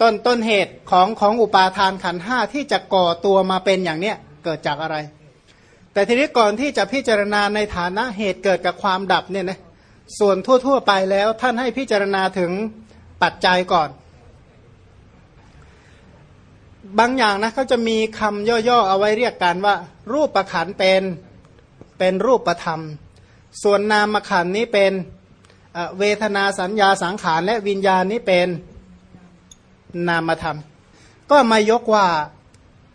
ต้นต้นเหตุของของอุปาทานขันห้าที่จะก่อตัวมาเป็นอย่างเนี้ยเกิดจากอะไร แต่ทีนี้ก่อนที่จะพิจารณาในฐานะเหตุเกิดกับความดับเนี่ยนะส่วนทั่ว ๆ ไปแล้วท่านให้พิจารณาถึงปัจจัยก่อน บางอย่างนะเขาจะมีคำย่อๆเอาไว้เรียกกันว่า รูปประขันเป็นเป็นรูปประธรรม ส่วนนามขันนี้เป็นเวทนาสัญญาสังขารและวิญญาณนี้เป็น นามธรรม ก็มายกว่า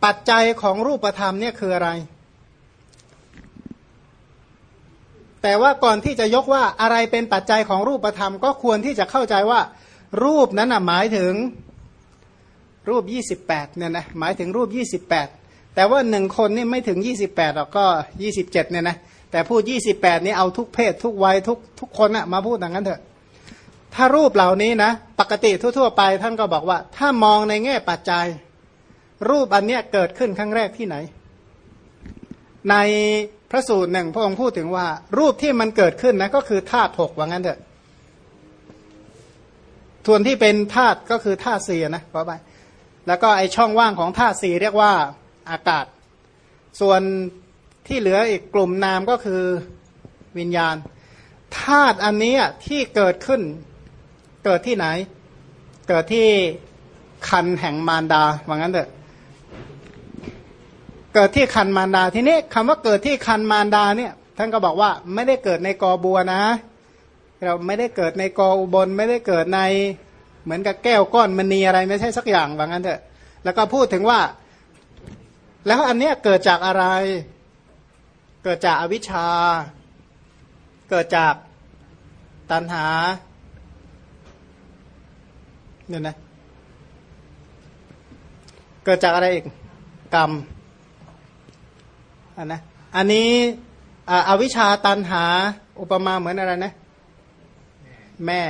ปัจจัยของรูปธรรมเนี่ยคืออะไร แต่ว่าก่อนที่จะยกว่าอะไรเป็นปัจจัยของรูปธรรม ก็ควรที่จะเข้าใจว่า รูปนั้นหมายถึงรูป 28เนี่ยนะหมายถึงรูป 28 แต่ว่าหนึ่งคนนี่ไม่ถึง 28หรอกก็ 27เนี่ยนะแต่พูด 28 นี้เอาทุกเพศทุกวัยทุกทุกคนนะมาพูดอย่างนั้นเถอะ ถ้ารูปเหล่านี้นะปกติทั่ว ๆ ไปท่านก็บอกว่า ถ้ามองในแง่ปัจจัย รูปอันเนี้ยเกิดขึ้นครั้งแรกที่ไหน ในพระสูตรหนึ่งพระองค์พูดถึงว่า รูปที่มันเกิดขึ้นนะก็คือธาตุหกว่างั้นเถอะส่วนที่เป็นธาตุก็คือธาตุสี่นะขอไปแล้วก็ไอช่องว่างของธาตุสี่เรียกว่าอากาศ ส่วนที่เหลืออีกกลุ่มนามก็คือวิญญาณธาตุอันนี้ที่เกิดขึ้น เกิดที่ไหน เกิดที่คันแห่งมารดาว่างั้นเถอะเกิดที่คันมารดาทีนี้คำว่าเกิดที่คันมารดาเนี่ยท่านก็บอกว่าไม่ได้เกิดในกอบัวนะ เราไม่ได้เกิดในกออุบลไม่ได้เกิดในเหมือนกับแก้วก้อนมณีอะไรไม่ใช่สักอย่างว่างั้นเถอะแล้วก็พูดถึงว่า แล้วอันเนี้ยเกิดจากอะไร เกิดจากอวิชชา เกิดจากตัณหา เนี่ยนะ เกิดจากอะไรอีก กรรมอันนะอันนี้อวิชชาตันหา อุปมาเหมือนอะไรนะ แม่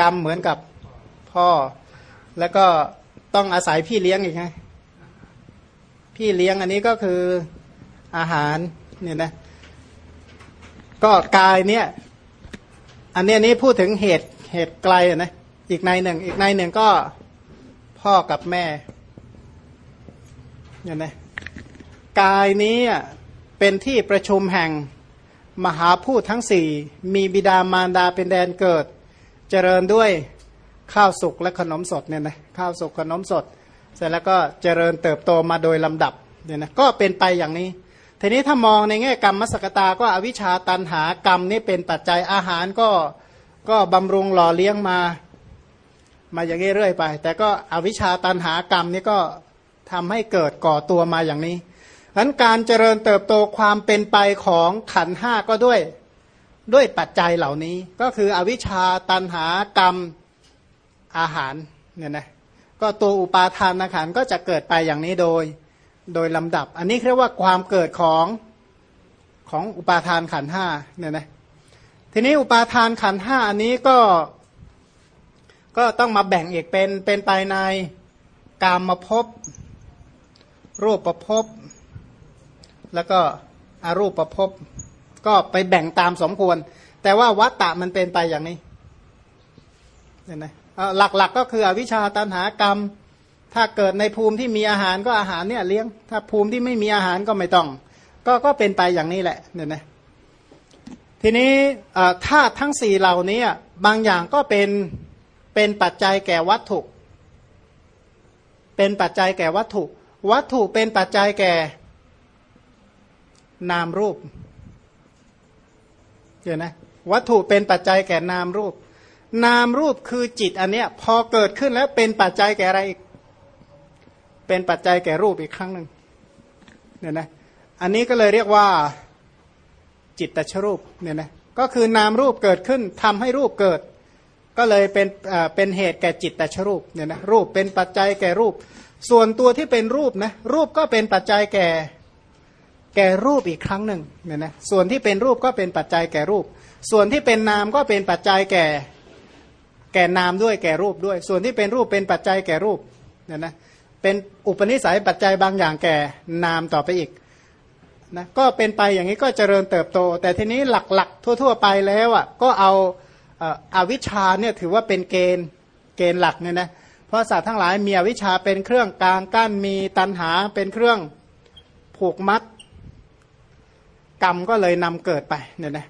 กรรมเหมือนกับพ่อ แล้วก็ต้องอาศัยพี่เลี้ยงอีกไงพี่เลี้ยงอันนี้ก็คืออาหารเนี่ยนะก็กายเนี่ย อันนี้นี้พูดถึงเหตุเหตุไกลนะ อีกในหนึ่ง อีกในหนึ่งก็พ่อกับแม่เห็นไหมกายนี้เป็นที่ประชุมแห่งมหาพูดทั้งสี่มีบิดามารดาเป็นแดนเกิด เจริญด้วยข้าวสุกและขนมสดเนี่ยนะข้าวสุกขนมสด เสร็จแล้วก็เจริญเติบโตมาโดยลำดับเนี่ยนะก็เป็นไปอย่างนี้ ทีนี้ถ้ามองในแง่กรรมมสกตาก็อวิชชาตันหากรรมนี่เป็นปัจจัยอาหารก็ก็บำรุงหล่อเลี้ยงมา มาอย่างนี้เรื่อยไป แต่ก็อวิชชาตันหากรรมนี่ก็ทำให้เกิดก่อตัวมาอย่างนี้ฉะนั้นการเจริญเติบโตความเป็นไปของขันห้าก็ด้วยด้วยปัจจัยเหล่านี้ก็คืออวิชชาตันหากรรมอาหารเนี่ยนะก็ตัวอุปาทานขันก็จะเกิดไปอย่างนี้โดยโดยลำดับ อันนี้เรียกว่าความเกิดของของอุปาทานขันห้าเนี่ยนะทีนี้อุปาทานขันห้าอันนี้ก็ ก็ต้องมาแบ่งอีกเป็นเป็นไปในกามมาพบรูปประพบแล้วก็อารูปประพบก็ไปแบ่งตามสมควร แต่ว่าวัตตะมันเป็นไปอย่างนี้เห็นไหมหลักๆกก็คืออวิชชาตันหากรรม ถ้าเกิดในภูมิที่มีอาหารก็อาหารเนี่ยเลี้ยง ถ้าภูมิที่ไม่มีอาหารก็ไม่ต้อง ก็ก็เป็นไปอย่างนี้แหละเนี่ยนะทีนี้ธาตุทั้งสี่เหล่านี้บางอย่างก็เป็น เป็นปัจจัยแก่วัตถุ เป็นปัจจัยแก่วัตถุ วัตถุเป็นปัจจัยแก่ นามรูปเห็นไหมวัตถุเป็นปัจจัยแก่นามรูป นามรูปคือจิตอันเนี้ยพอเกิดขึ้นแล้วเป็นปัจจัยแก่อะไรอีก เป็นปัจจัยแก่รูปอีกครั้งหนึ่งเนี่ยนะอันนี้ก็เลยเรียกว่าจิตตชรูปเนี่ยนะก็คือนามรูปเกิดขึ้นทำให้รูปเกิด ก็เลยเป็นเป็นเหตุแก่จิตแต่ชรูปเนี่ยนะรูปเป็นปัจจัยแก่รูป ส่วนตัวที่เป็นรูปนะรูปก็เป็นปัจจัยแก่แก่รูปอีกครั้งหนึ่งเนี่ยนะส่วนที่เป็นรูปก็เป็นปัจจัยแก่รูป ส่วนที่เป็นนามก็เป็นปัจจัยแก่แก่นามด้วยแก่รูปด้วย ส่วนที่เป็นรูปเป็นปัจจัยแก่รูปเนี่ยนะเป็นอุปนิสัยปัจจัยบางอย่างแก่นามต่อไปอีกนะก็เป็นไปอย่างนี้ก็เจริญเติบโต แต่ทีนี้หลักๆ ทั่ว ๆ ไปแล้วอะก็เอา อาวิชชาเนี่ยถือว่าเป็นเกณฑ์เกณฑ์หลักเนี่ยนะเพราะสัตว์ทั้งหลายมีอวิชชาเป็นเครื่องกลางกั้นมีตันหาเป็นเครื่องผูกมัดกรรมก็เลยนำเกิดไปเนี่ยนะ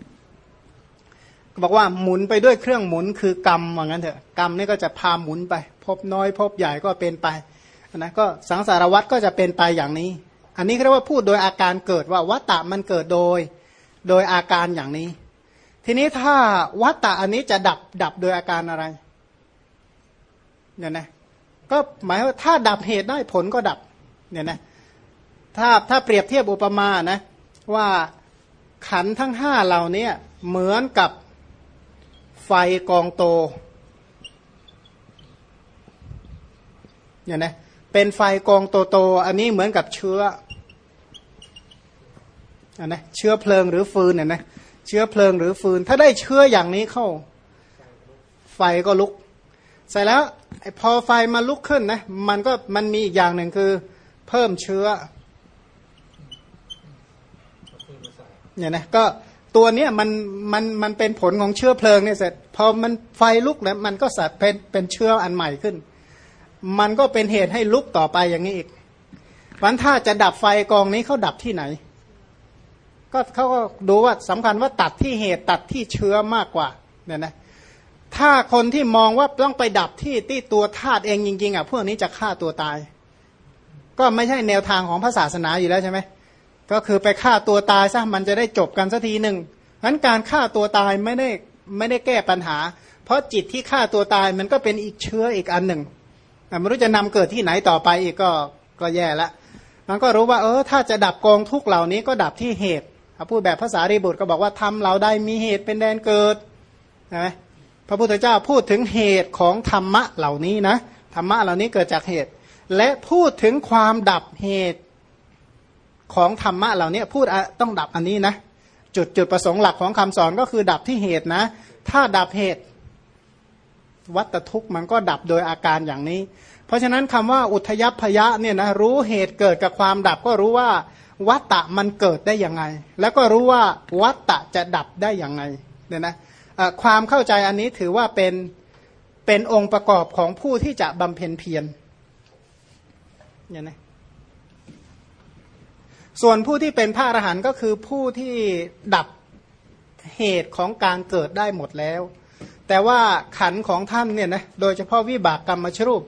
บอกว่าหมุนไปด้วยเครื่องหมุนคือกรรมว่างั้นเถอะกรรมนี่ก็จะพาหมุนไป พบน้อย พบใหญ่ก็เป็นไปนะก็สังสารวัตรก็จะเป็นไปอย่างนี้ อันนี้เรียกว่าพูดโดยอาการเกิดว่าวัตตะมันเกิดโดย โดยอาการอย่างนี้ ทีนี้ถ้าวัตตะอันนี้จะดับดับโดยอาการอะไรเนี่ยนะก็หมายว่าถ้าดับเหตุได้ผลก็ดับเนี่ยนะถ้าถ้าเปรียบเทียบอุปมานะว่าขันทั้งห้าเหล่านี้เหมือนกับไฟกองโตเนี่ยนะเป็นไฟกองโตโตอันนี้เหมือนกับเชื้ออันนะเชื้อเพลิงหรือฟืนเนี่ยนะ เชื้อเพลิงหรือฟืน ถ้าได้เชื้ออย่างนี้เข้า ไฟก็ลุกเสร็จแล้วพอไฟมาลุกขึ้นนะมันก็มันมีอีกอย่างหนึ่งคือ เพิ่มเชื้อเนี่ยนะก็ตัวเนี้ยมันมันมันเป็นผลของเชื้อเพลิงเนี่ยเสร็จพอมันไฟลุกแล้วมันก็สัตว์เป็นเป็นเชื้ออันใหม่ขึ้น มันก็เป็นเหตุให้ลุกต่อไปอย่างนี้อีกวันถ้าจะดับไฟกองนี้เขาดับที่ไหน ก็เขาก็ดูว่าสำคัญว่าตัดที่เหตุตัดที่เชื้อมากกว่าเนี่ยนะถ้าคนที่มองว่าต้องไปดับที่ที่ตัวธาตุเองจริงๆอะพวกนี้จะฆ่าตัวตาย ก็ไม่ใช่แนวทางของพระศาสนาอยู่แล้วใช่ไหมก็คือไปฆ่าตัวตายซะมันจะได้จบกันสักทีหนึ่งนั้นการฆ่าตัวตายไม่ได้ไม่ได้แก้ปัญหา เพราะจิตที่ฆ่าตัวตายมันก็เป็นอีกเชื้ออีกอันหนึ่งแต่ไม่รู้จะนำเกิดที่ไหนต่อไปอีกก็ก็แย่ละมันก็รู้ว่าเออถ้าจะดับกองทุกเหล่านี้ก็ดับที่เหตุ พูดแบบภาษารีบุตรก็บอกว่าทำเราได้มีเหตุเป็นแดนเกิดใช่ไหมพระพุทธเจ้าพูดถึงเหตุของธรรมะเหล่านี้นะธรรมะเหล่านี้เกิดจากเหตุ และพูดถึงความดับเหตุของธรรมะเหล่านี้พูดต้องดับอันนี้นะจุดจุดประสงค์หลักของคำสอนก็คือดับที่เหตุนะ ถ้าดับเหตุ วัตทุกข์มันก็ดับโดยอาการอย่างนี้ เพราะฉะนั้นคำว่าอุทยพยะเนี่ยนะรู้เหตุเกิดกับความดับก็รู้ว่า วัตตะมันเกิดได้ยังไง แล้วก็รู้ว่าวัตตะจะดับได้ยังไงเนี่ยนะความเข้าใจอันนี้ถือว่าเป็นเป็นองค์ประกอบของผู้ที่จะบำเพ็ญเพียรเนี่ยนะส่วนผู้ที่เป็นพระอรหันต์ก็คือผู้ที่ดับเหตุของการเกิดได้หมดแล้ว แต่ว่าขันของท่านเนี่ยนะโดยเฉพาะวิบากกรรมชรูป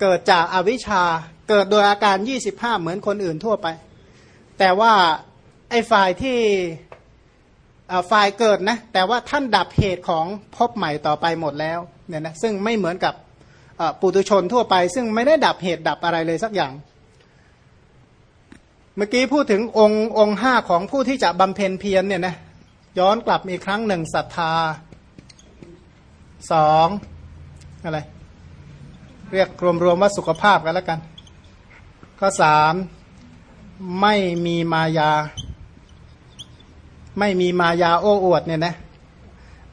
เกิดจากอาวิชชาเกิดโดยอาการ 25 เหมือนคนอื่นทั่วไป แต่ว่าไอ้ฝ่ายที่ฝ่ายเกิดนะแต่ว่าท่านดับเหตุของพบใหม่ต่อไปหมดแล้วเนี่ยนะซึ่งไม่เหมือนกับปุตุชนทั่วไป ซึ่งไม่ได้ดับเหตุดับอะไรเลยสักอย่าง เมื่อกี้พูดถึงองค์องค์ห้าของผู้ที่จะบำเพ็ญเพียรเนี่ยนะย้อนกลับอีกครั้งหนึ่งศรัทธาสองอะไร เรียกรวมๆว่าสุขภาพกันแล้วกัน ข้อสาม ไม่มีมายา ไม่มีมายาโอ้อวดเนี่ยนะ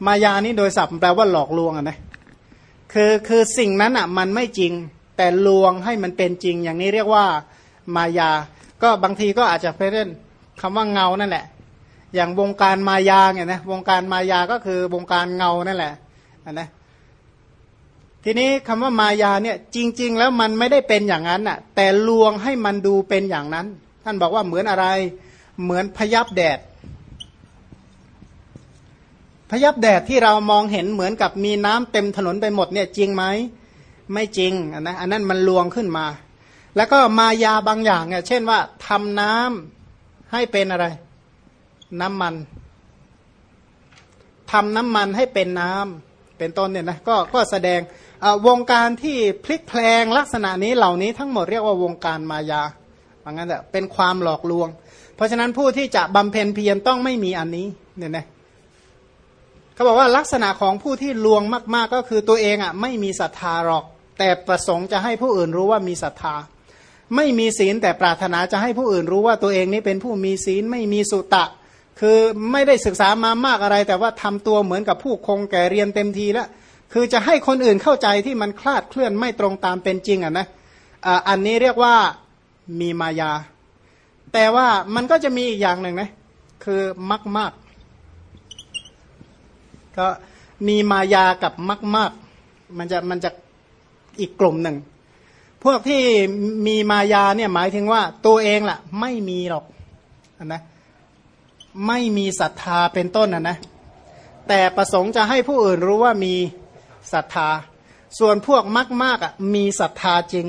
มายานี้โดยศัพท์แปลว่าหลอกลวงอะนะคือคือสิ่งนั้นอะมันไม่จริง แต่ลวงให้มันเป็นจริง อย่างนี้เรียกว่ามายา ก็บางทีก็อาจจะไปเล่นคำว่าเงานั่นแหละ อย่างวงการมายาเนี่ยนะวงการมายาก็คือวงการเงานั่นแหละนะทีนี้คำว่ามายาเนี่ยจริง ๆ แล้วมันไม่ได้เป็นอย่างนั้นน่ะ แต่ลวงให้มันดูเป็นอย่างนั้น ท่านบอกว่าเหมือนอะไร เหมือนพยับแดด พยับแดดที่เรามองเห็นเหมือนกับมีน้ำเต็มถนนไปหมดเนี่ยจริงไหมไม่จริงนะอันนั้นมันลวงขึ้นมา แล้วก็มายาบางอย่างเนี่ยเช่นว่าทำน้ำให้เป็นอะไร น้ำมันทำน้ำมันให้เป็นน้ำเป็นต้นเนี่ยนะก็ก็แสดงวงการที่พลิกแพลงลักษณะนี้เหล่านี้ทั้งหมดเรียกว่าวงการมายา ว่างั้นแหละเป็นความหลอกลวง เพราะฉะนั้นผู้ที่จะบำเพ็ญเพียรต้องไม่มีอันนี้เนี่ยนะเขาบอกว่าลักษณะของผู้ที่ลวงมากๆก็คือตัวเองอะไม่มีศรัทธาหรอก แต่ประสงค์จะให้ผู้อื่นรู้ว่ามีศรัทธา ไม่มีศีลแต่ปรารถนาจะให้ผู้อื่นรู้ว่าตัวเองนี้เป็นผู้มีศีลไม่มีสุตะ คือไม่ได้ศึกษามามากอะไร แต่ว่าทำตัวเหมือนกับผู้คงแก่เรียนเต็มทีแล้วคือจะให้คนอื่นเข้าใจที่มันคลาดเคลื่อนไม่ตรงตามเป็นจริงอะนะอันนี้เรียกว่า มีมายา แต่ว่ามันก็จะมีอีกอย่างหนึ่งนะคือมักมากก็มีมายากับมักมากมันจะมันจะอีกกลุ่มหนึ่ง พวกที่มีมายาเนี่ยหมายถึงว่าตัวเองล่ะ ไม่มีหรอกนะไม่มีศรัทธาเป็นต้นนะนะแต่ประสงค์จะให้ผู้อื่นรู้ว่ามีศรัทธา ส่วนพวกมากมากอะมีศรัทธาจริง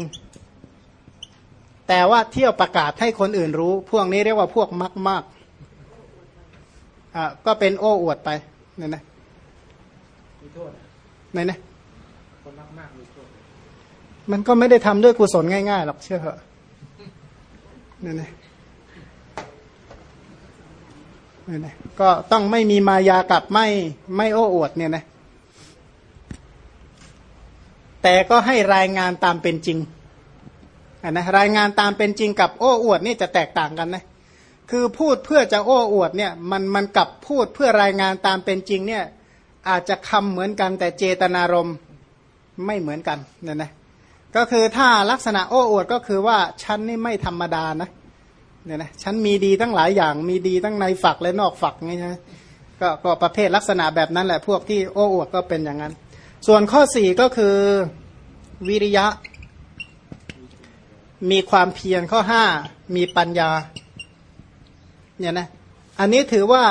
แต่ว่าเที่ยวประกาศให้คนอื่นรู้ พวกนี้เรียกว่าพวกมากมากอ่าก็เป็นโอ้อวดไปเนี่ยนะมีโทษไหนนะคนมากมากมีโทษมันก็ไม่ได้ทำด้วยกุศลง่ายๆหรอกเชื่อเหอะเนี่ยนะเนี่ยนะก็ต้องไม่มีมายากับไม่ไม่โอ้อวดเนี่ยนะแต่ก็ให้รายงานตามเป็นจริง นนะรายงานตามเป็นจริงกับโอ้อวดนี่จะแตกต่างกันนะคือพูดเพื่อจะโอ้อวดเนี่ยมันมันกับพูดเพื่อรายงานตามเป็นจริงเนี่ยอาจจะคำเหมือนกันแต่เจตนารมณ์ไม่เหมือนกันเนี่ยนะก็คือถ้าลักษณะโอ้อวดก็คือว่าฉันนี่ไม่ธรรมดานะเนี่ยนะฉันมีดีตั้งหลายอย่างมีดีทั้งในฝักและนอกฝักนี่ใช่ก็ก็ประเภทลักษณะแบบนั้นแหละพวกที่โอ้อวดก็เป็นอย่างนั้น ส่วนข้อสี่ก็คือวิริยะ มีความเพียรข้อห้ามีปัญญาเนี่ยนะอันนี้ถือว่า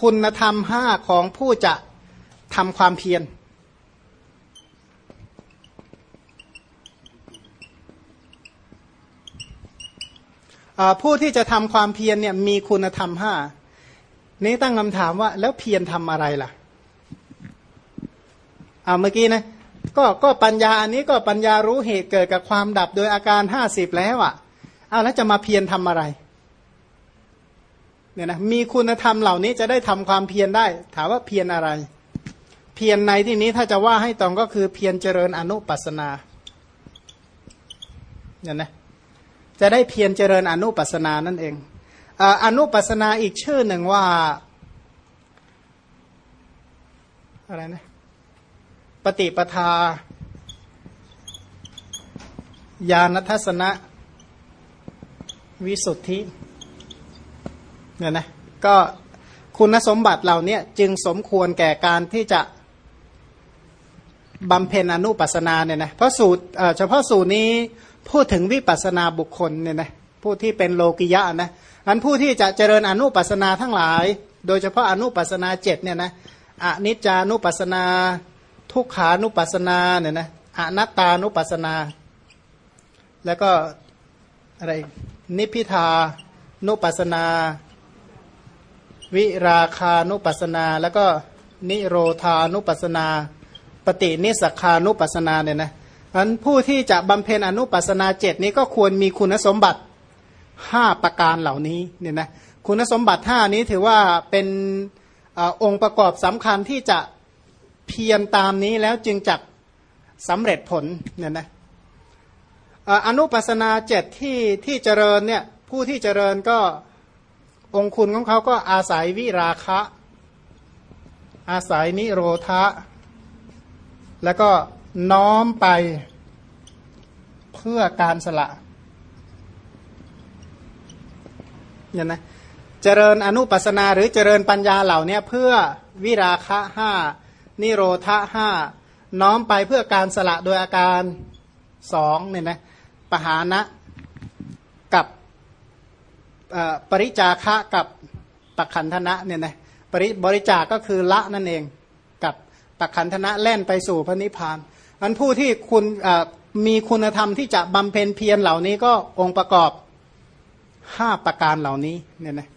คุณธรรมห้าของผู้จะทำความเพียรผู้ที่จะทำความเพียรเนี่ยมีคุณธรรมห้านี้ตั้งคำถามว่า แล้วเพียรทำอะไรล่ะเอาเมื่อกี้นะ ก็ก็ปัญญาอันนี้ก็ปัญญารู้เหตุเกิดกับความดับโดยอาการห้าสิบแล้วอะ่ะเอาแล้วจะมาเพียรทำอะไรเนี่ยนะมีคุณธรรมเหล่านี้จะได้ทำความเพียรได้ ถามว่าเพียรอะไร เพียรในที่นี้ถ้าจะว่าให้ตรงก็คือเพียรเจริญอนุปัสนาเนี่ยนะจะได้เพียรเจริญอนุปัสนานั่นเองอนุปัสนาอีกชื่อหนึ่งว่าอะไรนะ ปฏิปทา ญาณทัศนะ วิสุทธิเนี่ยนะก็คุณสมบัติเหล่านี้จึงสมควรแก่การที่จะบำเพ็ญอนุปัสนาเนี่ยนะเพราะสูตรเฉพาะสูตรนี้พูดถึงวิปัสนาบุคคลเนี่ยนะผู้ที่เป็นโลกิยะนะอันผู้ที่จะเจริญอนุปัสนาทั้งหลาย โดยเฉพาะอนุปัสนาเจ็ดเนี่ยนะอนิจจานุปัสนา ทุกขานุปัสนาเนี่ยนะอนัตตานุปัสนา แล้วก็อะไรนิพิทานุปัสนา วิราคานุปัสนา แล้วก็นิโรธานุปัสนา ปฏินิสขานุปัสนาเนี่ยนะอันผู้ที่จะบำเพ็ญอนุปัสนาเจ็ดนี้ก็ควรมีคุณสมบัติห้าประการเหล่านี้เนี่ยนะคุณสมบัติห้านี้ถือว่าเป็นอองค์ประกอบสำคัญที่จะ เพียรตามนี้แล้วจึงจักสำเร็จผลเนี่ยนะอนุปัสนาเจ็ดที่ที่เจริญเนี่ยผู้ที่เจริญก็องคุณของเขาก็อาศัยวิราคะ อาศัยนิโรธะ แล้วก็น้อมไปเพื่อการสละเนี่ยนะเจริญอนุปัสนาหรือเจริญปัญญาเหล่านี้เพื่อวิราคะห้า นิโรธะห้าน้อมไปเพื่อการสละโดยอาการสองเนี่ยนะปหานะกับปริจาคะกับปักขันธนะเนี่ยนะปริบริจาคก็คือละนั่นเองกับปักขันธนะแล่นไปสู่พระนิพพานมันผู้ที่คุณมีคุณธรรมที่จะบำเพ็ญเพียรเหล่านี้ก็องค์ประกอบห้าประการเหล่านี้เนี่ยนะ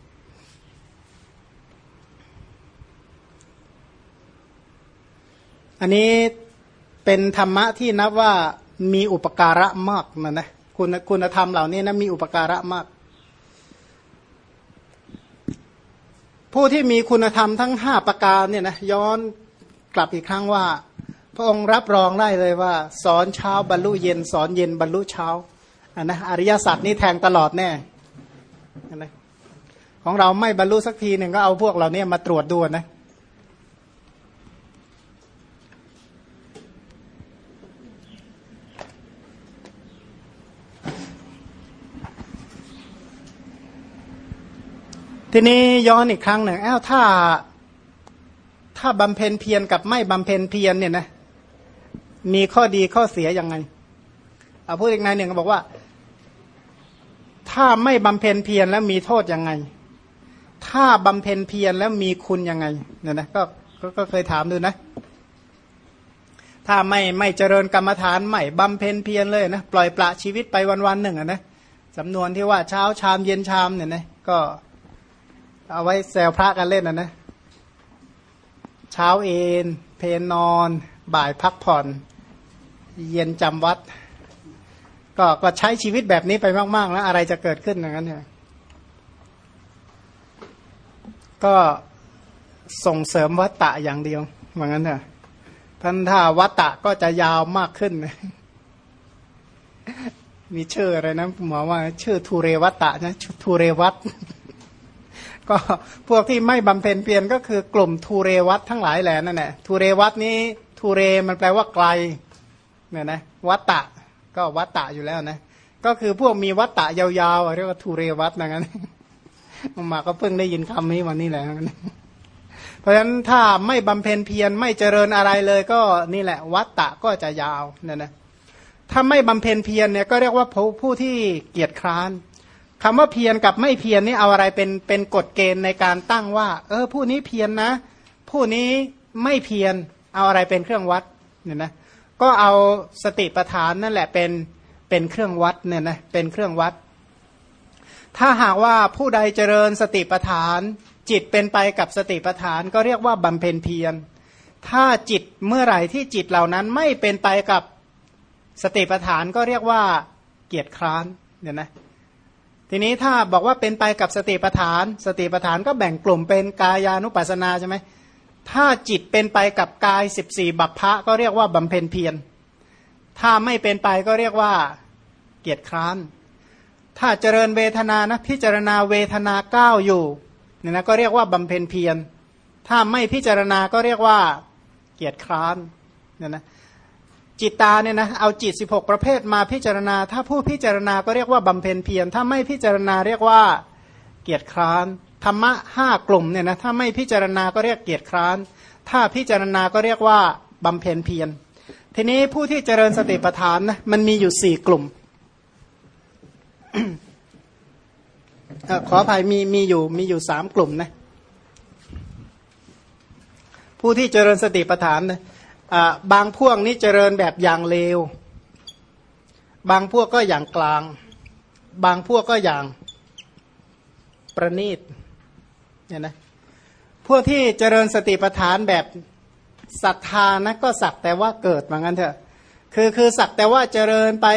อันนี้เป็นธรรมะที่นับว่ามีอุปการะมากนะนะคุณคุณธรรมเหล่านี้นะมีอุปการะมาก ผู้ที่มีคุณธรรมทั้งห้าประการเนี่ยนะย้อนกลับอีกครั้งว่า พระองค์รับรองได้เลยว่า สอนเช้าบรรลุเย็น สอนเย็นบรรลุเช้าอันนะอริยสัจนี่แทงตลอดแน่นะของเราไม่บรรลุสักทีหนึ่งก็เอาพวกเราเนี่ยมาตรวจดูนะ ทีนี้ย้อนอีกครั้งหนึ่งอ้าวถ้า ถ้าบำเพ็ญเพียรกับไม่บำเพ็ญเพียรเนี่ยนะ มีข้อดีข้อเสียยังไงเอาพูดอีกนายหนึ่งก็บอกว่า ถ้าไม่บำเพ็ญเพียรแล้วมีโทษยังไง ถ้าบำเพ็ญเพียรแล้วมีคุณยังไงเนี่ยนะก็ก็เคยถามดูนะ ถ้าไม่ไม่เจริญกรรมฐานไม่บำเพ็ญเพียรเลยนะปล่อยปละชีวิตไปวันวันหนึ่งอะนะสำนวนที่ว่าเช้าชามเย็นชามเนี่ยนะก็ เอาไว้แซวพระกันเล่นนะนะเช้าเอนเพนนอน บ่ายพักผ่อน เย็นจำวัด ก็ก็ใช้ชีวิตแบบนี้ไปมาก ๆ แล้วอะไรจะเกิดขึ้นอย่างนั้นเนี่ยก็ส่งเสริมวัตตะอย่างเดียวเหมือนกันเถอะพันธาวัตตะก็จะยาวมากขึ้น มีชื่ออะไรนะหมอว่า ชื่อทูเรวัตตะนะทูเรวัต ก็พวกที่ไม่บำเพ็ญเพียรก็คือกลุ่มทูเรวัตทั้งหลายแหละนั่นแหละทูเรวัตนี้ทูเรมันแปลว่าไกลเนี่ยนะวัตตะก็วัตตะอยู่แล้วนะก็คือพวกมีวัตตะยาวๆเรียกว่าทูเรวัตนะงั้นมาก็เพิ่งได้ยินคำนี้วันนี้แหละเพราะฉะนั้นถ้าไม่บำเพ็ญเพียรไม่เจริญอะไรเลยก็นี่แหละ วัตตะก็จะยาวเนี่ยนะถ้าไม่บำเพ็ญเพียรเนี่ยก็เรียกว่าผู้ผู้ที่เกียจคร้าน คำว่าเพียรกับไม่เพียรนี่เอาอะไรเป็นเป็นกฎเกณฑ์ในการตั้งว่า เออ ผู้นี้เพียรนนะ ผู้นี้ไม่เพียรเอาอะไรเป็นเครื่องวัดเนี่ยนะก็เอาสติปัฏฐานนั่นแหละเป็นเป็นเครื่องวัดเนี่ยนะเป็นเครื่องวัด ถ้าหากว่าผู้ใดเจริญสติปัฏฐาน จิตเป็นไปกับสติปัฏฐาน ก็เรียกว่าบำเพ็ญเพียร ถ้าจิตเมื่อไหร่ที่จิตเหล่านั้นไม่เป็นไปกับสติปัฏฐานก็เรียกว่าเกียรติคร้านเนี่ยนะ ทีนี้ถ้าบอกว่าเป็นไปกับสติปัฏฐาน สติปัฏฐานก็แบ่งกลุ่มเป็นกายานุปัสสนาใช่ไหมถ้าจิตเป็นไปกับกายสิบสี่บัพพะก็เรียกว่าบำเพ็ญเพียร ถ้าไม่เป็นไปก็เรียกว่าเกียรติคร้าน ถ้าเจริญเวทนานะพิจารณาเวทนาเก้าอยู่เนี่ยนะก็เรียกว่าบำเพ็ญเพียร ถ้าไม่พิจารณาก็เรียกว่าเกียรติคร้านเนี่ยนะ จิตตาเนี่ยนะเอาจิต 16 ประเภทมาพิจารณา ถ้าผู้พิจารณาก็เรียกว่าบำเพ็ญเพียรถ้าไม่พิจารณาเรียกว่าเกียรติคร้านธรรมะห้ากลุ่มเนี่ยนะถ้าไม่พิจารณาก็เรียกเกียรติคร้านถ้าพิจารณาก็เรียกว่าบำเพ็ญเพียรทีนี้ผู้ที่เจริญสติปัฏฐานนะมันมีอยู่สี่กลุ่มขออภัยมีมีอยู่มีอยู่สามกลุ่มนะผู้ที่เจริญสติปัฏฐานนะ บางพวกนี้เจริญแบบอย่างเลว บางพวกก็อย่างกลาง บางพวกก็อย่างประณีตเนี่ยนะพวกที่เจริญสติปัฏฐานแบบศรัทธานะก็สักแต่ว่าเกิดเหมือนกันเถอะ คือคือสักแต่ว่าเจริญไป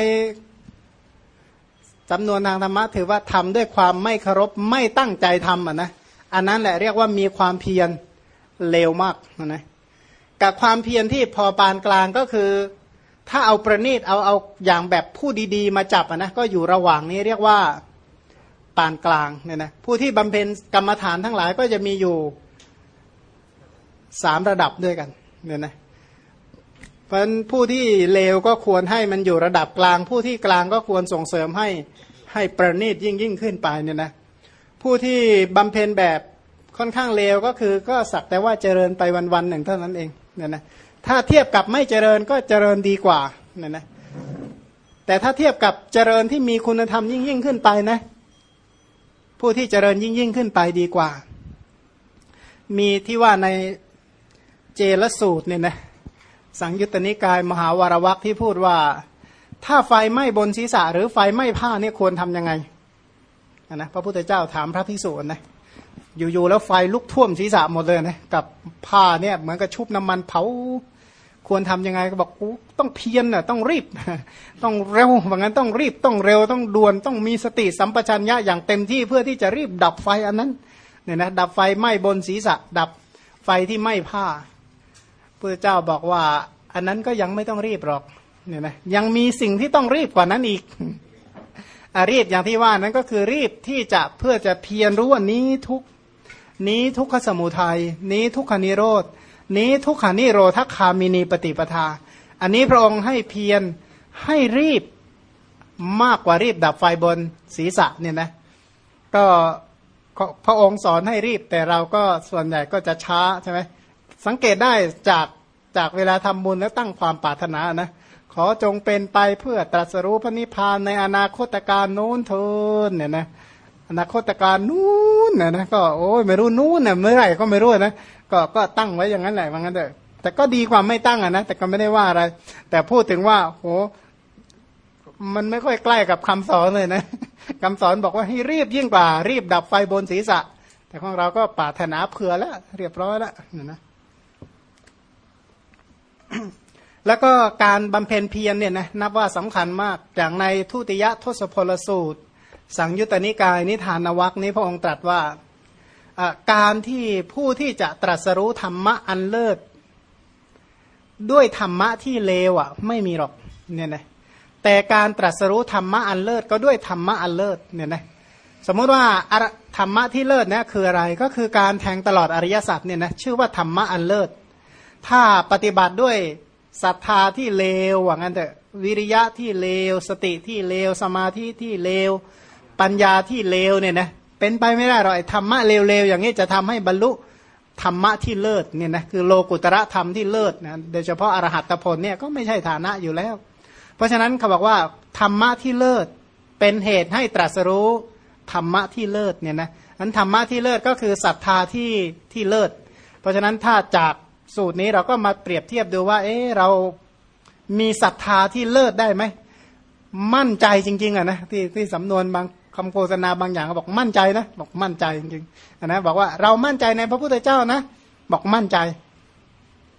จำนวนทางธรรมะถือว่าทำด้วยความไม่เคารพไม่ตั้งใจทำอะนะอันนั้นแหละเรียกว่ามีความเพียรเลวมากนะ กับความเพียรที่พอปานกลางก็คือ ถ้าเอาประณีตเอาเอาอย่างแบบผู้ดีๆ มาจับนะก็อยู่ระหว่างนี้เรียกว่าปานกลางเนี่ยนะผู้ที่บำเพ็ญกรรมฐานทั้งหลายก็จะมีอยู่สามระดับด้วยกันเนี่ยนะเพราะผู้ที่เลวก็ควรให้มันอยู่ระดับกลาง ผู้ที่กลางก็ควรส่งเสริมให้ให้ประณีตยิ่งยิ่งขึ้นไปเนี่ยนะผู้ที่บำเพ็ญแบบค่อนข้างเลวก็คือก็สักแต่ว่าเจริญไปวันๆหนึ่งเท่านั้นเอง เนี่ยนะถ้าเทียบกับไม่เจริญก็เจริญดีกว่าเนี่ยนะแต่ถ้าเทียบกับเจริญที่มีคุณธรรมยิ่งยิ่งขึ้นไปนะ ผู้ที่เจริญยิ่งยิ่งขึ้นไปดีกว่า มีที่ว่าในเจลสูตรเนี่ยนะสังยุตตนิกายมหาวารวักที่พูดว่า ถ้าไฟไหม้บนศีรษะ หรือไฟไหม้ผ้าเนี่ยควรทํำยังไงนะพระพุทธเจ้าถามพระภิกษุนะ อยู่ๆแล้วไฟลุกท่วมศีรษะหมดเลยนะกับผ้าเนี่ยเหมือนกับชุบน้ำมันเผา ควรทํำยังไงก็บอกต้องเพียรน่ะต้องรีบ ต้องเร็วว่างั้นต้องรีบต้องเร็วต้องด่วนต้องมีสติสัมปชัญญะอย่างเต็มที่เพื่อที่จะรีบดับไฟอันนั้นเนี่ยนะดับไฟไหม้บนศีรษะ ดับไฟที่ไหม้ผ้าพระเจ้าบอกว่า อันนั้นก็ยังไม่ต้องรีบหรอกเนี่ยนะยังมีสิ่งที่ต้องรีบกว่านั้นอีกอรีบอย่างที่ว่านั้นก็คือรีบที่จะเพื่อจะเพียรรู้ว่านี้ทุก นี้ทุกขสมุทัย นี้ทุกขานิโรธ นี้ทุกขานิโรธคามินีปฏิปทา อันนี้พระองค์ให้เพียรให้รีบมากกว่ารีบดับไฟบนศีรษะเนี่ยนะ ก็พระองค์สอนให้รีบแต่เราก็ส่วนใหญ่ก็จะช้าใช่ไหมสังเกตได้จากจากเวลาทำบุญแล้วตั้งความปรารถนานะขอจงเป็นไปเพื่อตรัสรู้พระนิพพานในอนาคตการโน้นเทินเนี่ยนะ นาคตการนู้นนะนะก็โอ้ยไม่รู้นู้นเนี่ยเมื่อไหร่ก็ไม่รู้นะก็ก็ตั้งไว้อย่างนั้นแหละว่างั้นเถอะแต่ก็ดีกว่าไม่ตั้งอะนะแต่ก็ไม่ได้ว่าอะไร แต่พูดถึงว่าโหมันไม่ค่อยใกล้กับคำสอนเลยนะคำสอนบอกว่าให้รีบยิ่งกว่า รีบดับไฟบนศีรษะ แต่ของเราก็ปาถนาเผื่อแล้ว เรียบร้อยแล้วนะนะแล้วก็การบำเพ็ญเพียรเนี่ยนะนับว่าสำคัญมาก อย่างในทุติยทศพลสูตร สังยุตตนิกายนิทานวักนี้พระองค์ตรัสว่าการที่ผู้ที่จะตรัสรู้ธรรมะอันเลิศ ด้วยธรรมะที่เลวอะไม่มีหรอกเนี่ยนะแต่การตรัสรู้ธรรมะอันเลิศก็ด้วยธรรมะอันเลิศเนี่ยนะสมมติว่าธรรมะที่เลิศเนี่ยคืออะไรก็คือการแทงตลอดอริยสัจเนี่ยนะชื่อว่าธรรมะอันเลิศ ถ้าปฏิบัติด้วยศรัทธาที่เลวว่างั้นเถอะวิริยะที่เลว สติที่เลว สมาธิที่เลว ปัญญาที่เลวเนี่ยนะเป็นไปไม่ได้หรอกธรรมะเลวๆอย่างนี้จะทำให้บรรลุธรรมะที่เลิศเนี่ยนะคือโลกุตระธรรมที่เลิศนะโดยเฉพาะอรหัตผลเนี่ยก็ไม่ใช่ฐานะอยู่แล้ว เพราะฉะนั้นเขาบอกว่าธรรมะที่เลิศเป็นเหตุให้ตรัสรู้ธรรมะที่เลิศเนี่ยนะนั้นธรรมะที่เลิศก็คือศรัทธาที่ที่เลิศ เพราะฉะนั้นถ้าจากสูตรนี้เราก็มาเปรียบเทียบดูว่า เอ๊เรามีศรัทธาที่เลิศได้ไหมมั่นใจจริงๆอะนะที่ที่สำนวนบาง คำโฆษณาบางอย่างก็บอกมั่นใจนะบอกมั่นใจจริงๆนะบอกว่าเรามั่นใจในพระพุทธเจ้านะ บอกมั่นใจ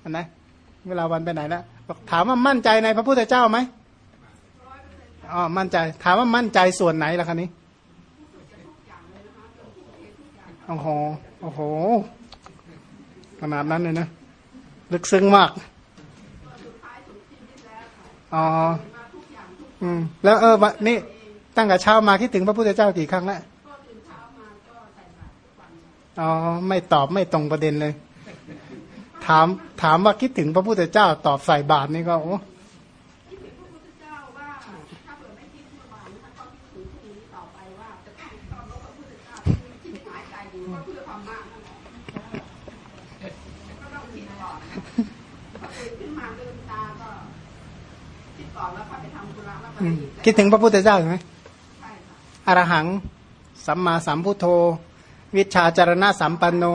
นะเวลาวันไปไหนแล้วบอกถามว่ามั่นใจในพระพุทธเจ้าไหมอ๋อมั่นใจ ถามว่ามั่นใจส่วนไหนล่ะคะนี้โอ้โหโอ้โห ขนาดนั้นเลยนะลึกซึ้งมากอ๋ออืมแล้วเออวันนี้ ตั้งแต่เช้ามาคิดถึงพระพุทธเจ้ากี่ครั้งแล้วอ๋อไม่ตอบไม่ตรงประเด็นเลย ถามถามว่าคิดถึงพระพุทธเจ้า ตอบใส่บาทนี่ก็โอ้คิดถึงพระพุทธเจ้าใช่ไหม อรหัง สัมมาสัมพุทโธ วิชาจารณะสัมปันโน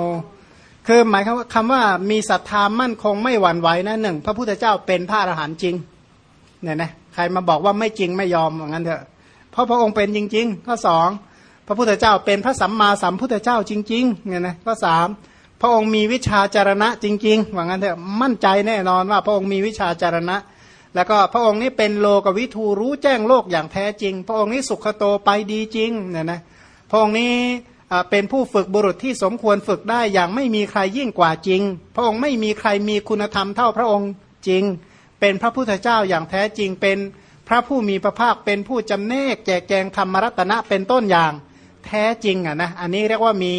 คือหมายคำว่าคำว่ามีศรัทธามั่นคงไม่หวั่นไหวนะหนึ่งพระพุทธเจ้าเป็นพระอรหันต์จริงเนี่ยนะใครมาบอกว่าไม่จริงไม่ยอมอย่างนั้นเถอะเพราะพระองค์เป็นจริง ๆ ข้อสองพระพุทธเจ้าเป็นพระสัมมาสัมพุทธเจ้าจริงๆเนี่ยนะข้อสามพระองค์มีวิชาจารณะจริง ๆ ว่างั้นเถอะมั่นใจแน่นอนว่าพระองค์มีวิชาจารณะ แล้วก็พระองค์นี้เป็นโลกวิทูรู้แจ้งโลกอย่างแท้จริง พระองค์นี้สุขโตไปดีจริงเนี่ยนะพระองค์นี้เป็นผู้ฝึกบุรุษที่สมควรฝึกได้อย่างไม่มีใครยิ่งกว่าจริง พระองค์ไม่มีใครมีคุณธรรมเท่าพระองค์จริง เป็นพระพุทธเจ้าอย่างแท้จริง เป็นพระผู้มีพระภาคเป็นผู้จำเนกแจกแจงธรรมรัตนะเป็นต้นอย่างแท้จริงอะนะอันนี้เรียกว่ามี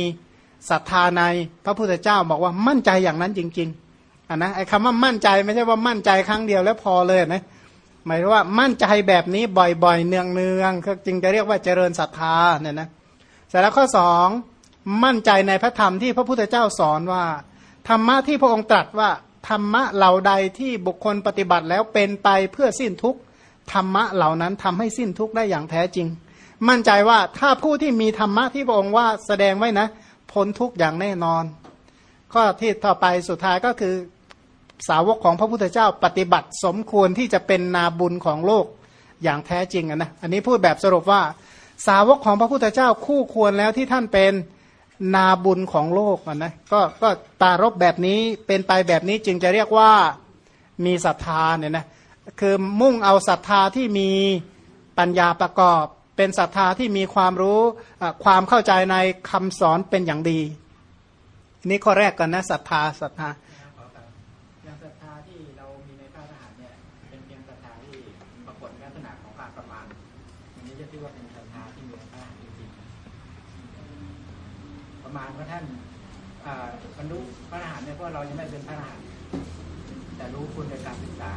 ศรัทธาในพระพุทธเจ้าบอกว่ามั่นใจอย่างนั้นจริง ๆ อันนะไอ้คำว่ามั่นใจไม่ใช่ว่ามั่นใจครั้งเดียวแล้วพอเลยนะหมายว่ามั่นใจแบบนี้บ่อยๆ เนืองๆก็จึงจะเรียกว่าเจริญศรัทธาเนี่ยนะเสร็จแล้วข้อสองมั่นใจในพระธรรมที่พระพุทธเจ้าสอนว่า ธรรมะที่พระองค์ตรัสว่า ธรรมะเหล่าใดที่บุคคลปฏิบัติแล้วเป็นไปเพื่อสิ้นทุกข์ธรรมะเหล่านั้นทำให้สิ้นทุกข์ได้อย่างแท้จริง มั่นใจว่าถ้าผู้ที่มีธรรมะที่พระองค์ว่าแสดงไว้นะพ้นทุกข์อย่างแน่นอน ข้อที่ต่อไปสุดท้ายก็คือ สาวกของพระพุทธเจ้าปฏิบัติสมควรที่จะเป็นนาบุญของโลกอย่างแท้จริงนะ อันนี้พูดแบบสรุปว่า สาวกของพระพุทธเจ้าคู่ควรแล้วที่ท่านเป็นนาบุญของโลกนะก็ก็ตารบแบบนี้เป็นไปแบบนี้จึงจะเรียกว่ามีศรัทธาเนี่ยนะคือมุ่งเอาศรัทธาที่มีปัญญาประกอบ เป็นศรัทธาที่มีความรู้ความเข้าใจในคำสอนเป็นอย่างดี นี่ข้อแรกกันนะศรัทธาศรัทธา ประมาณว่าท่านบรรลุพระอรหันต์เนี่ยเพราะเรายังไม่เป็นพระอรหันต์แต่รู้คุณในการศึกษา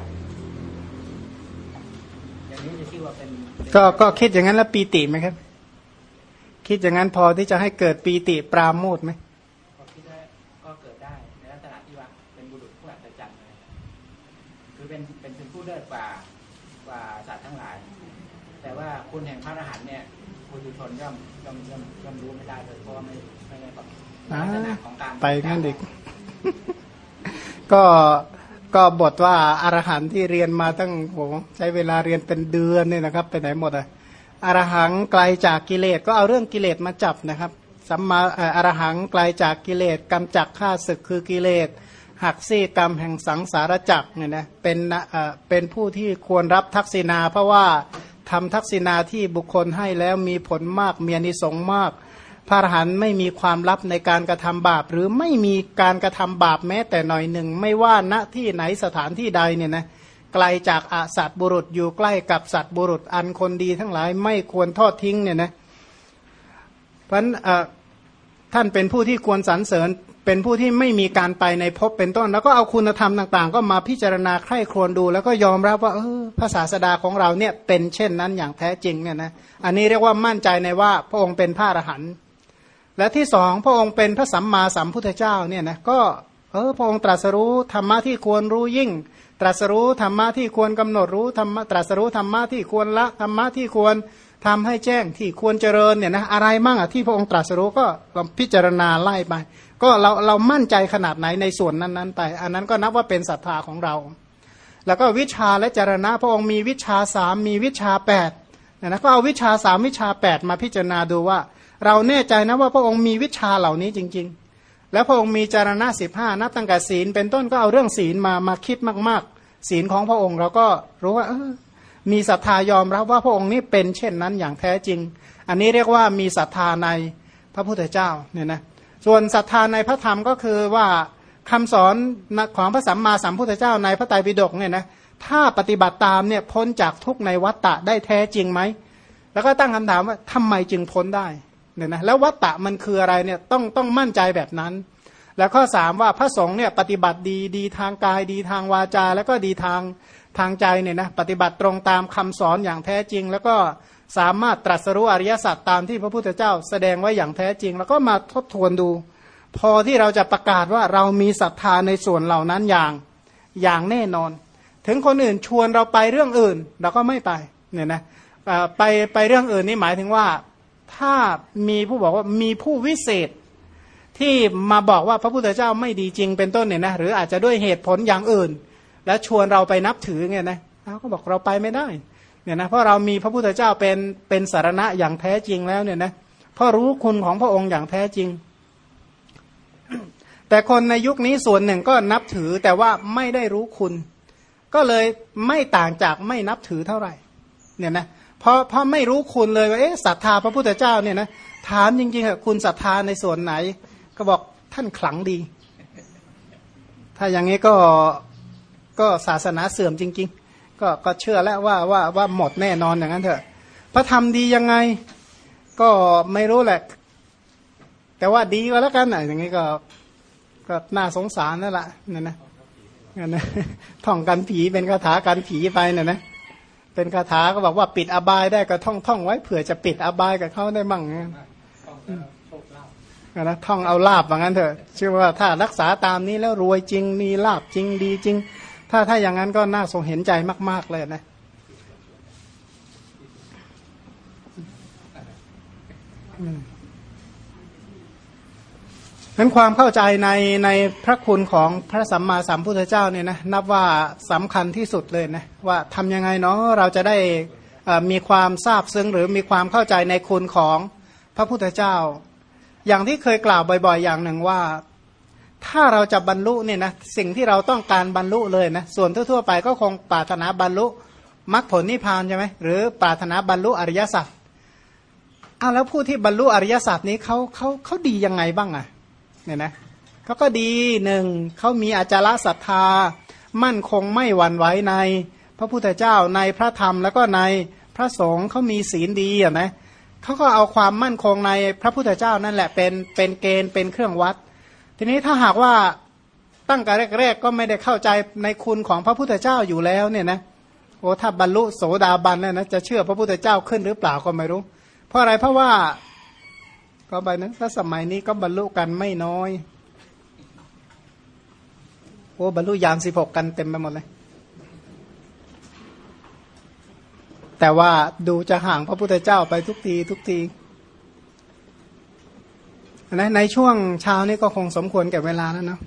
อย่างนี้จะชื่อว่าเป็นก็ก็คิดอย่างนั้นแล้วปีติไหมครับ คิดอย่างนั้นพอที่จะให้เกิดปีติปราโมทไหมก็คิดได้ก็เกิดได้ในลักษณะที่ว่าเป็นบุรุษผู้อัศจรรย์เลยเลิศกว่ากว่าสัตว์ทั้งหลาย แต่ว่าคุณแห่งพระอรหันต์เนี่ยคุณทุชนย่อมย่อมย่อมย่อมรู้ไม่ได้เลยเพราะว่าไม่ ไม่ได้แบบลักษณะของการไปงั้นอีกก็ก็บทว่าอรหันต์ที่เรียนมาตั้งโหใช้เวลาเรียนเป็นเดือนเนี่ยนะครับ ไปไหนหมดอะอรหังไกลจากกิเลสก็เอาเรื่องกิเลสมาจับนะครับสัมมาเอ่ออรหังไกลจากกิเลสกำจักข้าศึกคือกิเลสหักซี่กรรมแห่งสังสารจักรเนี่ยนะเป็นนะเอ่อเป็นผู้ที่ควรรับทักษิณาเพราะว่าทำทักษิณาที่บุคคลให้แล้วมีผลมากมีอานิสงส์มาก พระอรหันต์ไม่มีความลับในการกระทำบาป หรือไม่มีการกระทำบาปแม้แต่หน่อยหนึ่ง ไม่ว่าณที่ไหนสถานที่ใดเนี่ยนะไกลจากอาสัตว์บุรุษอยู่ใกล้กับสัตว์บุรุษอันคนดีทั้งหลายไม่ควรทอดทิ้งเนี่ยนะเพราะฉะนั้นท่านเป็นผู้ที่ควรสรรเสริญเป็นผู้ที่ไม่มีการไปในภพเป็นต้น แล้วก็เอาคุณธรรมต่าง ๆ ก็มาพิจารณาใคร่ครวญดู แล้วก็ยอมรับว่าเออภาษาสดาของเราเนี่ยเป็นเช่นนั้นอย่างแท้จริงเนี่ยนะอันนี้เรียกว่ามั่นใจในว่าพระองค์เป็นพระอรหันต์ และที่สองพระองค์เป็นพระสัมมาสัมพุทธเจ้าเนี่ยนะก็เออพระองค์ตรัสรู้ธรรมะที่ควรรู้ยิ่ง ตรัสรู้ธรรมะที่ควรกำหนดรู้ธรรมะตรัสรู้ธรรมะที่ควรละธรรมะที่ควรทำให้แจ้งที่ควรเจริญเนี่ยนะอะไรมั่งอะที่พระองค์ตรัสรู้ก็ลองพิจารณาไล่ไป ก็เราเรามั่นใจขนาดไหนในส่วนนั้นๆไป อันนั้นก็นับว่าเป็นศรัทธาของเรา แล้วก็วิชาและจารณะพระองค์มีวิชาสามมีวิชาแปดเนี่ยนะก็เอาวิชาสามวิชาแปดมาพิจารณาดูว่า เราแน่ใจนะว่าพระองค์มีวิชาเหล่านี้จริง ๆ แล้วพระองค์มีจารณะสิบห้านับตั้งแต่ศีล เป็นต้นก็เอาเรื่องศีลมามาคิดมาก ๆ ศีลของพระองค์เราก็รู้ว่าเออมีศรัทธายอมรับว่าพระองค์นี้เป็นเช่นนั้นอย่างแท้จริง อันนี้เรียกว่ามีศรัทธาในพระพุทธเจ้าเนี่ยนะส่วนศรัทธาในพระธรรมก็คือว่าคำสอนของพระสัมมาสัมพุทธเจ้าในพระไตรปิฎกเนี่ยนะถ้าปฏิบัติตามเนี่ยพ้นจากทุกในวัฏฏะได้แท้จริงไหม แล้วก็ตั้งคำถามว่าทำไมจึงพ้นได้ เนี่ยนะแล้ววัตตะมันคืออะไรเนี่ยต้องต้องมั่นใจแบบนั้น แล้วข้อสามว่าพระสงฆ์เนี่ยปฏิบัติดีดีทางกายดีทางวาจา แล้วก็ดีทางทางใจเนี่ยนะปฏิบัติตรงตามคำสอนอย่างแท้จริง แล้วก็สามารถตรัสรู้อริยสัจตามที่พระพุทธเจ้าแสดงไว้อย่างแท้จริง แล้วก็มาทบทวนดู พอที่เราจะประกาศว่าเรามีศรัทธาในส่วนเหล่านั้นอย่างอย่างแน่นอน ถึงคนอื่นชวนเราไปเรื่องอื่น เราก็ไม่ไปเนี่ยนะไปไปเรื่องอื่นนี่หมายถึงว่า ถ้ามีผู้บอกว่ามีผู้วิเศษ ที่มาบอกว่าพระพุทธเจ้าไม่ดีจริงเป็นต้นเนี่ยนะหรืออาจจะด้วยเหตุผลอย่างอื่น แล้วชวนเราไปนับถือไงนะเราก็บอกเราไปไม่ได้เนี่ยนะเพราะเรามีพระพุทธเจ้าเป็นเป็นสารณะอย่างแท้จริงแล้วเนี่ยนะเพราะรู้คุณของพระองค์อย่างแท้จริง แต่คนในยุคนี้ส่วนหนึ่งก็นับถือแต่ว่าไม่ได้รู้คุณ ก็เลยไม่ต่างจากไม่นับถือเท่าไหร่เนี่ยนะ เพราะเพราะไม่รู้คุณเลยว่าเอ๊ะศรัทธาพระพุทธเจ้าเนี่ยนะถามจริงๆอะคุณศรัทธาในส่วนไหน ก็บอกท่านขลังดี ถ้าอย่างนี้ก็ก็ศาสนาเสื่อมจริง ๆ ก็ก็เชื่อแล้วว่าว่าว่าหมดแน่นอนอย่างนั้นเถอะ พระธรรมดียังไง ก็ไม่รู้แหละ แต่ว่าดีก็แล้วกันอะอย่างนี้ก็ก็น่าสงสารนั่นแหละนั่นนะนั่นนะท่องกันผีเป็นคาถากันผีไปน่ะนะ เป็นคาถาก็บอกว่าปิดอบายได้ก็ท่องท่องไว้เผื่อจะปิดอบายกับเขาได้มั่งนะนะท่องเอาลาบว่างั้นเถอะเชื่อว่าถ้ารักษาตามนี้แล้วรวยจริงมีลาบจริงดีจริง ถ้าถ้าอย่างนั้นก็น่าสงเห็นใจมาก ๆ เลยนะอืม นั้นความเข้าใจในในพระคุณของพระสัมมาสัมพุทธเจ้าเนี่ยนะนับว่าสำคัญที่สุดเลยนะว่าทำยังไงเนาะเราจะได้มีความทราบซึ้งหรือมีความเข้าใจในคุณของพระพุทธเจ้า อย่างที่เคยกล่าวบ่อยๆ อย่างหนึ่งว่า ถ้าเราจะบรรลุเนี่ยนะสิ่งที่เราต้องการบรรลุเลยนะส่วนทั่วๆ ไปก็คงปรารถนาบรรลุมรรคผลนิพพานใช่ไหมหรือปรารถนาบรรลุอริยสัจอ้าวแล้วผู้ที่บรรลุอริยสัจนี้เขาเขาเขาดียังไงบ้างอะ เนี่ยนะเขาก็ดีหนึ่งเขามีอาจารศรัทธา มั่นคงไม่หวั่นไหวใน พระพุทธเจ้าในพระธรรมแล้วก็ในพระสงฆ์เขามีศีลดีอะนะเขาก็เอาความมั่นคงในพระพุทธเจ้านั่นแหละเป็นเป็นเกณฑ์เป็นเครื่องวัด ทีนี้ถ้าหากว่าตั้งแต่แรกๆก็ไม่ได้เข้าใจในคุณของพระพุทธเจ้าอยู่แล้วเนี่ยนะโอ้ถ้าบรรลุโสดาบันแล้วนะจะเชื่อพระพุทธเจ้าขึ้นหรือเปล่าก็ไม่รู้ เพราะอะไรเพราะว่า ก็ไปนะถ้าสมัยนี้ก็บรรลุกันไม่น้อย โอ้บรรลุยามสิบหกกันเต็มไปหมดเลย แต่ว่าดูจะห่างพระพุทธเจ้าไปทุกทีทุกทีนะในช่วงเช้านี้ก็คงสมควรแก่เวลาแล้วเนาะ